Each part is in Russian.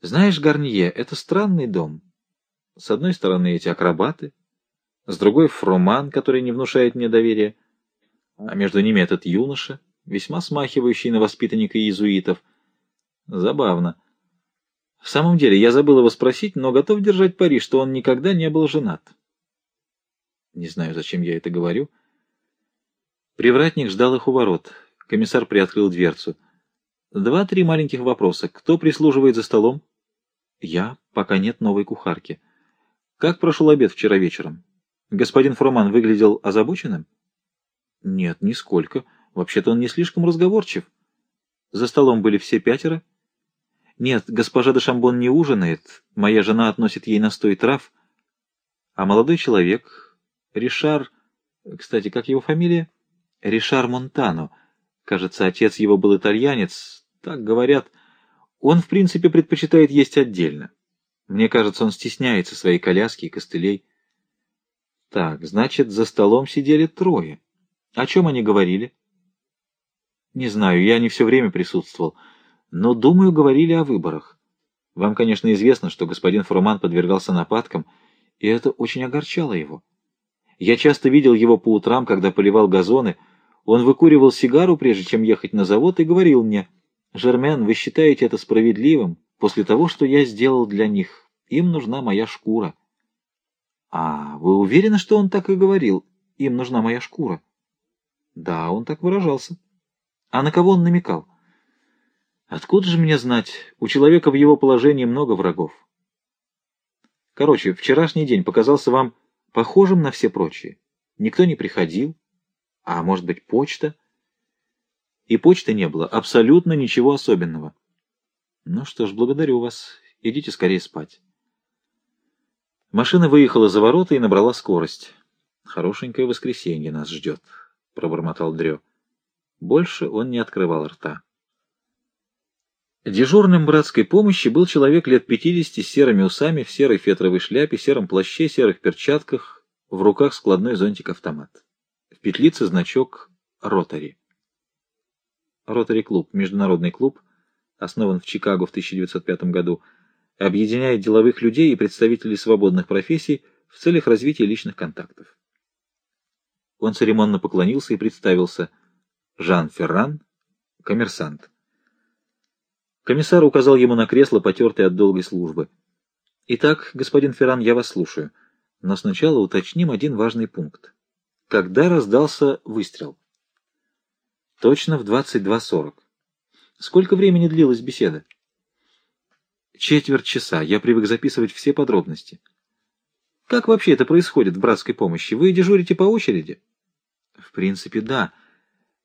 Знаешь, Гарнье, это странный дом. С одной стороны эти акробаты, с другой фроман, который не внушает мне доверия, а между ними этот юноша, весьма смахивающий на воспитанника иезуитов. Забавно. В самом деле, я забыл его спросить, но готов держать пари, что он никогда не был женат. Не знаю, зачем я это говорю. Привратник ждал их у ворот. Комиссар приоткрыл дверцу. Два-три маленьких вопроса. Кто прислуживает за столом? Я, пока нет новой кухарки. Как прошел обед вчера вечером? Господин Фроман выглядел озабоченным? Нет, нисколько. Вообще-то он не слишком разговорчив. За столом были все пятеро? Нет, госпожа де Шамбон не ужинает. Моя жена относит ей настой трав. А молодой человек, Ришар... Кстати, как его фамилия? Ришар Монтано. Кажется, отец его был итальянец. Так говорят. Он, в принципе, предпочитает есть отдельно. Мне кажется, он стесняется своей коляски и костылей. Так, значит, за столом сидели трое. О чем они говорили? Не знаю, я не все время присутствовал, но, думаю, говорили о выборах. Вам, конечно, известно, что господин Фруман подвергался нападкам, и это очень огорчало его. Я часто видел его по утрам, когда поливал газоны. Он выкуривал сигару, прежде чем ехать на завод, и говорил мне, «Жермен, вы считаете это справедливым после того, что я сделал для них? Им нужна моя шкура». «А вы уверены, что он так и говорил? Им нужна моя шкура?» Да, он так выражался. А на кого он намекал? Откуда же мне знать? У человека в его положении много врагов. Короче, вчерашний день показался вам похожим на все прочие. Никто не приходил. А может быть, почта? И почты не было. Абсолютно ничего особенного. Ну что ж, благодарю вас. Идите скорее спать. Машина выехала за ворота и набрала скорость. Хорошенькое воскресенье нас ждет пробормотал Дрё. Больше он не открывал рта. Дежурным братской помощи был человек лет пятидесяти с серыми усами, в серой фетровой шляпе, сером плаще, серых перчатках, в руках складной зонтик-автомат. В петлице значок «Ротари». «Ротари-клуб» — международный клуб, основан в Чикаго в 1905 году, объединяет деловых людей и представителей свободных профессий в целях развития личных контактов. Он церемонно поклонился и представился. Жан Ферран, коммерсант. Комиссар указал ему на кресло, потертое от долгой службы. «Итак, господин Ферран, я вас слушаю. Но сначала уточним один важный пункт. Когда раздался выстрел?» «Точно в 22.40. Сколько времени длилась беседа?» «Четверть часа. Я привык записывать все подробности». «Как вообще это происходит в братской помощи? Вы дежурите по очереди?» В принципе, да.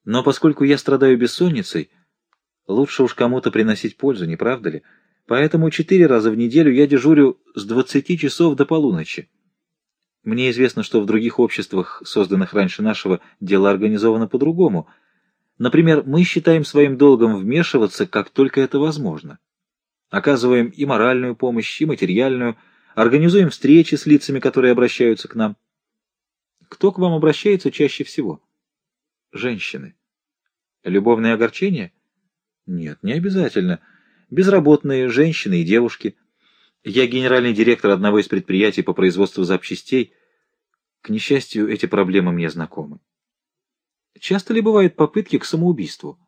Но поскольку я страдаю бессонницей, лучше уж кому-то приносить пользу, не правда ли? Поэтому четыре раза в неделю я дежурю с двадцати часов до полуночи. Мне известно, что в других обществах, созданных раньше нашего, дело организовано по-другому. Например, мы считаем своим долгом вмешиваться, как только это возможно. Оказываем и моральную помощь, и материальную, организуем встречи с лицами, которые обращаются к нам. Кто к вам обращается чаще всего? Женщины. Любовные огорчения? Нет, не обязательно. Безработные, женщины и девушки. Я генеральный директор одного из предприятий по производству запчастей. К несчастью, эти проблемы мне знакомы. Часто ли бывают попытки к самоубийству?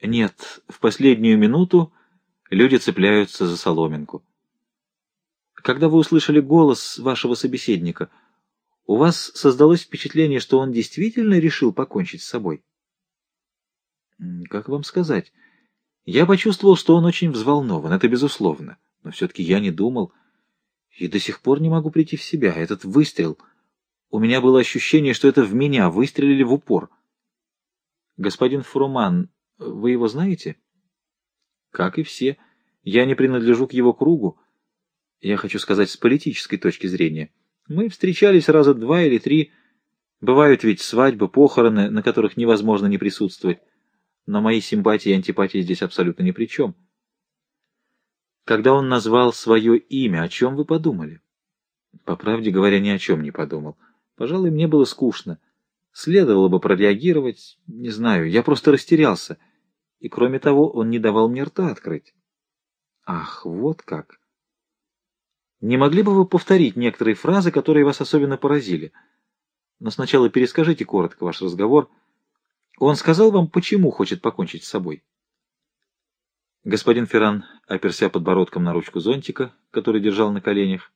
Нет, в последнюю минуту люди цепляются за соломинку. Когда вы услышали голос вашего собеседника — у вас создалось впечатление, что он действительно решил покончить с собой? Как вам сказать? Я почувствовал, что он очень взволнован, это безусловно. Но все-таки я не думал. И до сих пор не могу прийти в себя. Этот выстрел... У меня было ощущение, что это в меня выстрелили в упор. Господин Фуруман, вы его знаете? Как и все. Я не принадлежу к его кругу. Я хочу сказать, с политической точки зрения. Мы встречались раза два или три. Бывают ведь свадьбы, похороны, на которых невозможно не присутствовать. Но мои симпатии и антипатии здесь абсолютно ни при чем. Когда он назвал свое имя, о чем вы подумали? По правде говоря, ни о чем не подумал. Пожалуй, мне было скучно. Следовало бы прореагировать, не знаю, я просто растерялся. И кроме того, он не давал мне рта открыть. Ах, вот как. Не могли бы вы повторить некоторые фразы, которые вас особенно поразили? Но сначала перескажите коротко ваш разговор. Он сказал вам, почему хочет покончить с собой? Господин Ферран оперся подбородком на ручку зонтика, который держал на коленях,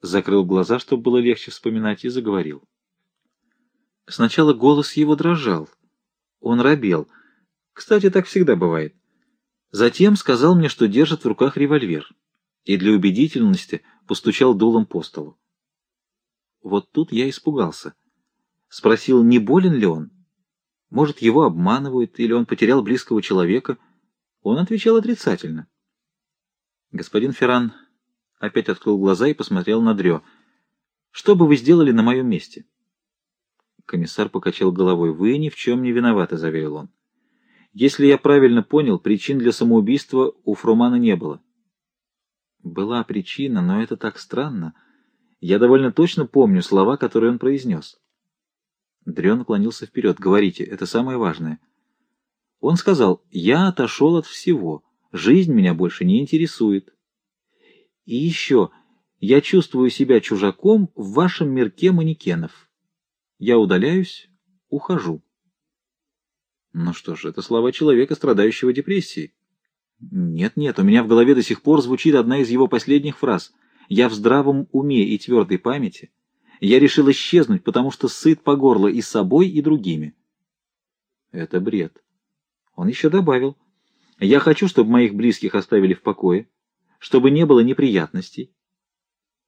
закрыл глаза, чтобы было легче вспоминать, и заговорил. Сначала голос его дрожал. Он робел. Кстати, так всегда бывает. Затем сказал мне, что держит в руках револьвер, и для убедительности постучал дулом по столу. Вот тут я испугался. Спросил, не болен ли он? Может, его обманывают, или он потерял близкого человека — он отвечал отрицательно. Господин Ферран опять открыл глаза и посмотрел на Дрё. «Что бы вы сделали на моем месте?» Комиссар покачал головой. «Вы ни в чем не виноваты», — заверил он. «Если я правильно понял, причин для самоубийства у Фрумана не было». «Была причина, но это так странно. Я довольно точно помню слова, которые он произнес». Дрё наклонился вперед. «Говорите, это самое важное». Он сказал, я отошел от всего, жизнь меня больше не интересует. И еще, я чувствую себя чужаком в вашем мирке манекенов. Я удаляюсь, ухожу. Ну что ж, это слова человека, страдающего депрессией. Нет-нет, у меня в голове до сих пор звучит одна из его последних фраз. Я в здравом уме и твердой памяти. Я решил исчезнуть, потому что сыт по горло и собой, и другими. Это бред. Он еще добавил, «Я хочу, чтобы моих близких оставили в покое, чтобы не было неприятностей,